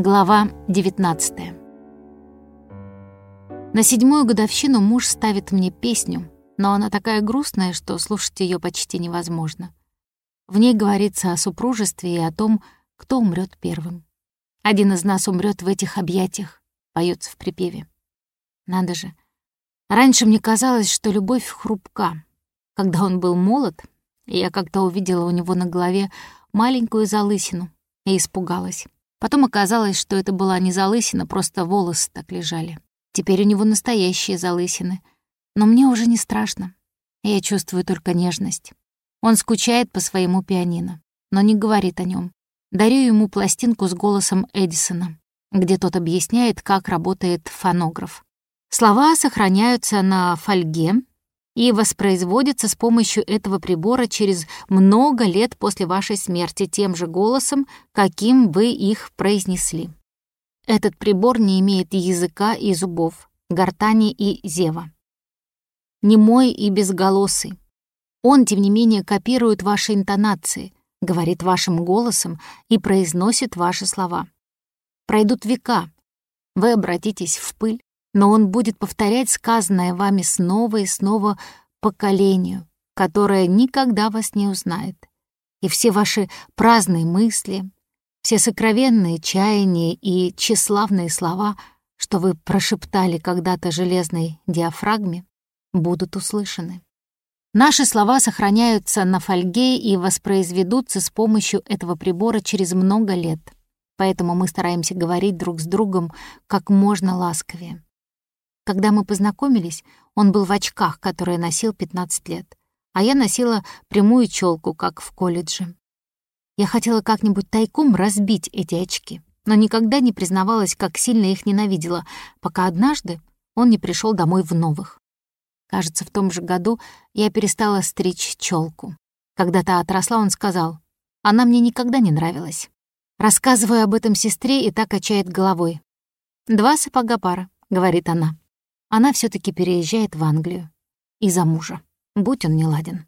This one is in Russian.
Глава 19 На седьмую годовщину муж ставит мне песню, но она такая грустная, что слушать ее почти невозможно. В ней говорится о супружестве и о том, кто умрет первым. Один из нас умрет в этих объятиях, поется в припеве. Надо же. Раньше мне казалось, что любовь хрупка. Когда он был молод, я как-то увидела у него на голове маленькую залысину и испугалась. Потом оказалось, что это была не залысина, просто волосы так лежали. Теперь у него настоящие залысины. Но мне уже не страшно. Я чувствую только нежность. Он скучает по своему пианино, но не говорит о нем. Дарю ему пластинку с голосом Эдисона, где тот объясняет, как работает фонограф. Слова сохраняются на фольге, и воспроизводится с помощью этого прибора через много лет после вашей смерти тем же голосом, каким вы их произнесли. Этот прибор не имеет языка и зубов, гортани и зева. Немой и безголосый. Он, тем не менее, копирует ваши интонации, говорит вашим голосом и произносит ваши слова. Пройдут века. Вы обратитесь в пыль, но он будет повторять сказанное вами снова и снова поколению, которое никогда вас не узнает. И все ваши праздные мысли, все сокровенные чаяния и тщеславные слова, что вы прошептали когда-то железной диафрагме, будут услышаны. Наши слова сохраняются на фольге и воспроизведутся с помощью этого прибора через много лет, поэтому мы стараемся говорить друг с другом как можно ласковее. Когда мы познакомились, он был в очках, которые носил 15 лет, а я носила прямую челку, как в колледже. Я хотела как-нибудь тайком разбить эти очки, но никогда не признавалась, как сильно их ненавидела, пока однажды он не пришел домой в новых. Кажется, в том же году я перестала стричь челку. Когда та отросла, он сказал, «Она мне никогда не нравилась». Рассказываю об этом сестре и так качает головой. «Два сапога пара», — говорит она она все таки переезжает в Англию. Из-за мужа, будь он неладен.